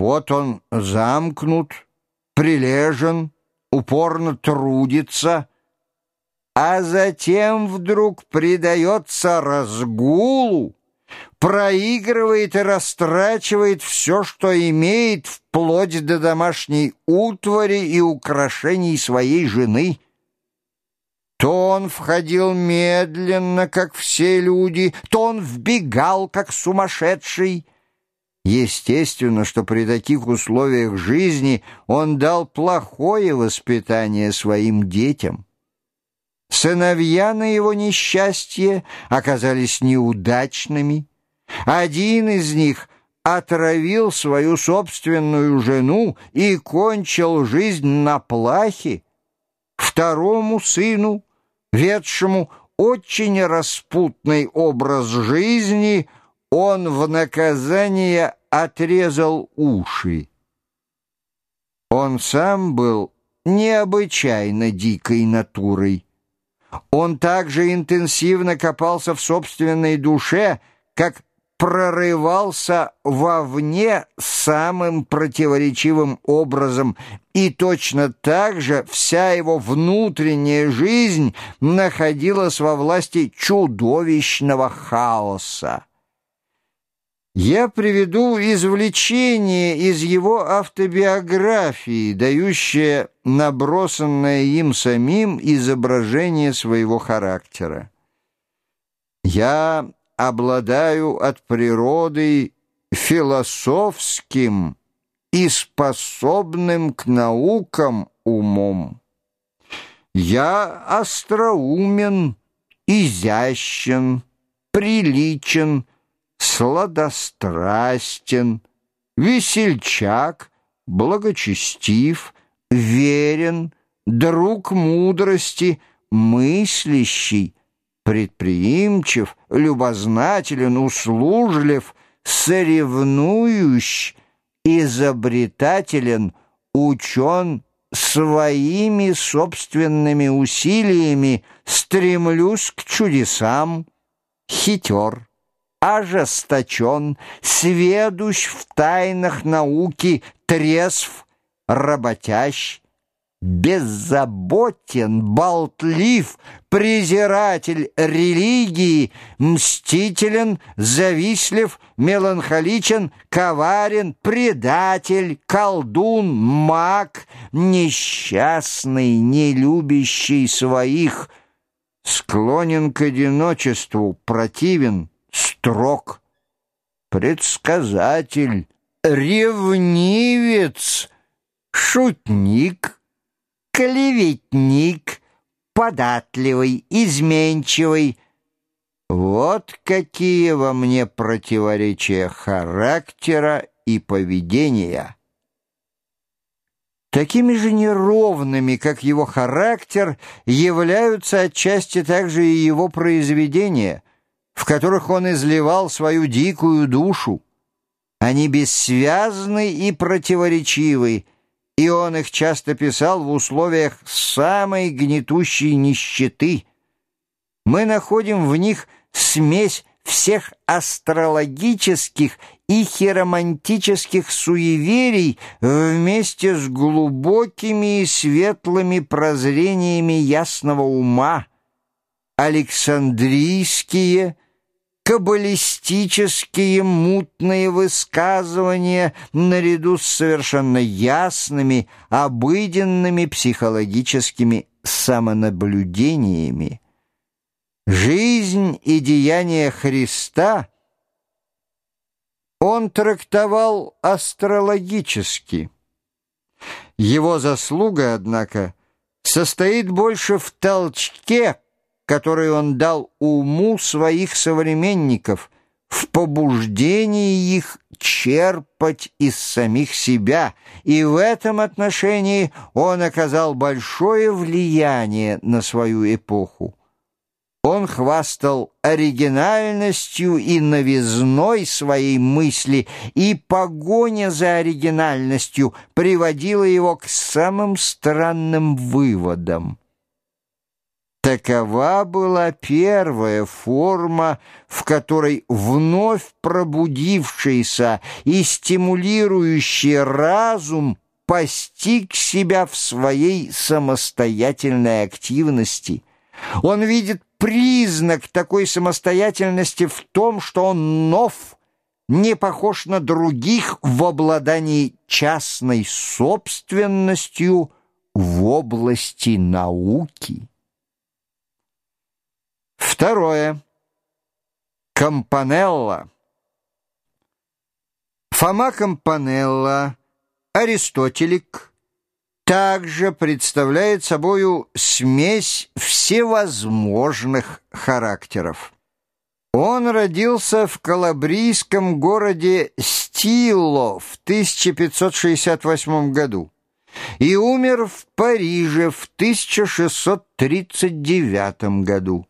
Вот он замкнут, прилежен, упорно трудится, а затем вдруг предается разгулу, проигрывает и растрачивает все, что имеет, вплоть до домашней утвари и украшений своей жены. То он входил медленно, как все люди, то он вбегал, как сумасшедший. Естественно, что при таких условиях жизни он дал плохое воспитание своим детям. Сыновья на его несчастье оказались неудачными. Один из них отравил свою собственную жену и кончил жизнь на плахе. Второму сыну, ведшему очень распутный образ жизни, он в наказание отрезал уши. Он сам был необычайно дикой натурой. Он также интенсивно копался в собственной душе, как прорывался вовне самым противоречивым образом, и точно так же вся его внутренняя жизнь находилась во власти чудовищного хаоса. Я приведу извлечение из его автобиографии, дающее набросанное им самим изображение своего характера. Я обладаю от природы философским и способным к наукам умом. Я остроумен, изящен, приличен, сладострастен, весельчак, благочестив, верен, друг мудрости, мыслящий, предприимчив, любознателен, услужлив, соревнующий, изобретателен, учен своими собственными усилиями, стремлюсь к чудесам, хитер ожесточен, сведущ в тайнах науки, трезв, работящ, беззаботен, болтлив, презиратель религии, мстителен, завистлив, меланхоличен, коварен, предатель, колдун, маг, несчастный, не любящий своих, склонен к одиночеству, противен, строг, предсказатель, ревнивец, шутник, клеветник, податливый, изменчивый. Вот какие во мне противоречия характера и поведения. Такими же неровными, как его характер, являются отчасти также и его произведения — в которых он изливал свою дикую душу. Они бессвязны и противоречивы, и он их часто писал в условиях самой гнетущей нищеты. Мы находим в них смесь всех астрологических и хиромантических суеверий вместе с глубокими и светлыми прозрениями ясного ума. Александрийские – каббалистические мутные высказывания наряду с совершенно ясными, обыденными психологическими самонаблюдениями. Жизнь и деяния Христа он трактовал астрологически. Его заслуга, однако, состоит больше в толчке, который он дал уму своих современников, в побуждении их черпать из самих себя, и в этом отношении он оказал большое влияние на свою эпоху. Он хвастал оригинальностью и новизной своей мысли, и погоня за оригинальностью приводила его к самым странным выводам. Такова была первая форма, в которой вновь пробудившийся и стимулирующий разум постиг себя в своей самостоятельной активности. Он видит признак такой самостоятельности в том, что он нов, не похож на других в обладании частной собственностью в области науки. Второе. Кампанелла. Фома Кампанелла, Аристотелик, также представляет собою смесь всевозможных характеров. Он родился в калабрийском городе Стило в 1568 году и умер в Париже в 1639 году.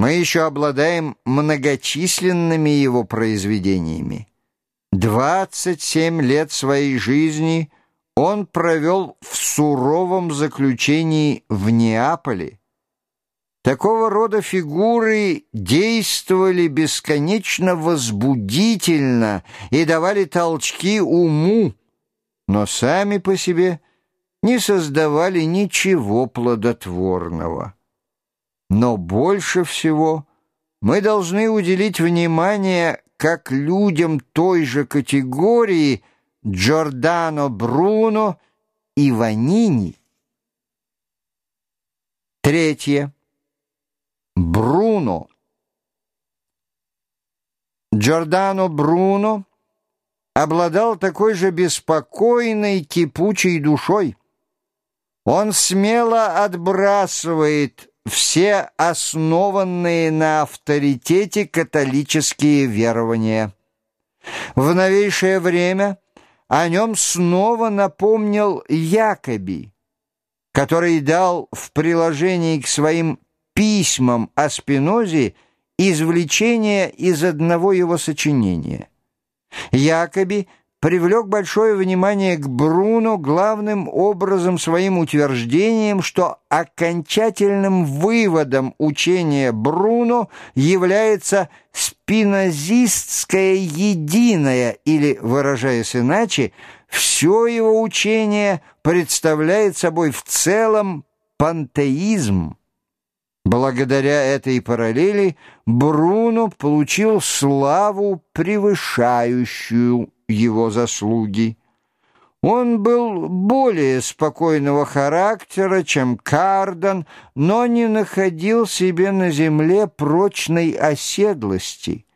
Мы еще обладаем многочисленными его произведениями. 27 лет своей жизни он провел в суровом заключении в Неаполе. Такого рода фигуры действовали бесконечно возбудительно и давали толчки уму, но сами по себе не создавали ничего плодотворного. Но больше всего мы должны уделить внимание как людям той же категории Джордано Бруно и Ванини. Третье. Бруно. Джордано Бруно обладал такой же беспокойной, кипучей душой. Он смело отбрасывает все основанные на авторитете католические верования. В новейшее время о нем снова напомнил Якоби, который дал в приложении к своим письмам о Спинозе извлечение из одного его сочинения. Якоби – привлек большое внимание к Бруно главным образом своим утверждением, что окончательным выводом учения Бруно является спинозистское единое, или, выражаясь иначе, все его учение представляет собой в целом пантеизм. Благодаря этой параллели Бруно получил славу, превышающую его заслуги. Он был более спокойного характера, чем Кардан, но не находил себе на земле прочной оседлости.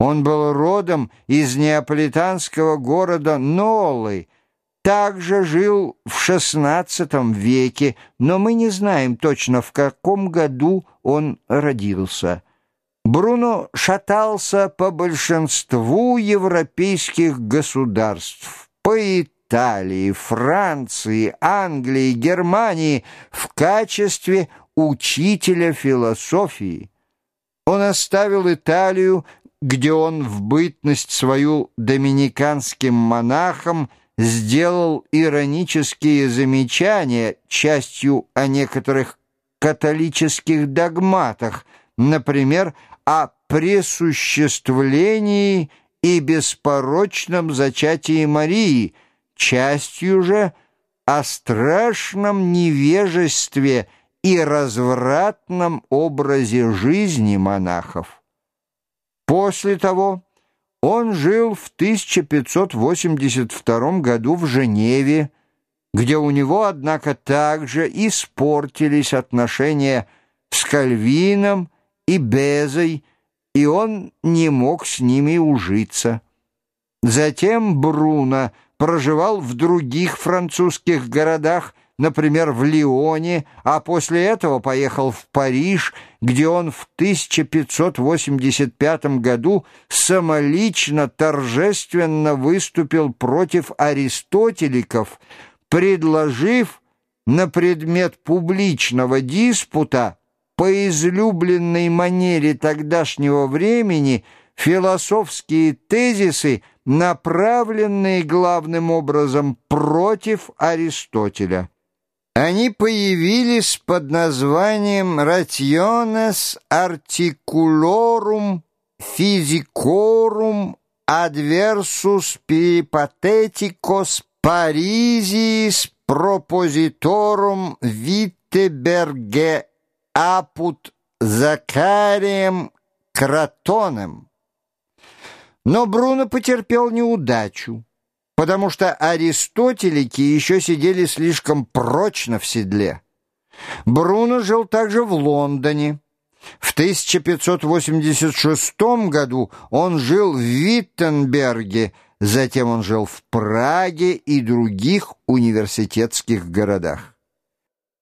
Он был родом из неаполитанского города Нолы, также жил в XVI веке, но мы не знаем точно, в каком году он родился. Бруно шатался по большинству европейских государств, по Италии, Франции, Англии, Германии в качестве учителя философии. Он оставил Италию, где он в бытность свою доминиканским монахом сделал иронические замечания частью о некоторых католических догматах, например, о пресуществлении и беспорочном зачатии Марии, частью же о страшном невежестве и развратном образе жизни монахов. После того он жил в 1582 году в Женеве, где у него, однако, также испортились отношения с Кальвином и Безой, и он не мог с ними ужиться. Затем Бруно проживал в других французских городах, например, в Лионе, а после этого поехал в Париж, где он в 1585 году самолично торжественно выступил против аристотеликов, предложив на предмет публичного диспута по излюбленной манере тогдашнего времени философские тезисы, направленные главным образом против Аристотеля. Они появились под названием «Rationes articulorum physicorum adversus peripateticos Parisiis propositorum Виттеберге апут Закарием Кратоном». Но Бруно потерпел неудачу потому что аристотелики еще сидели слишком прочно в седле. Бруно жил также в Лондоне. В 1586 году он жил в Виттенберге, затем он жил в Праге и других университетских городах.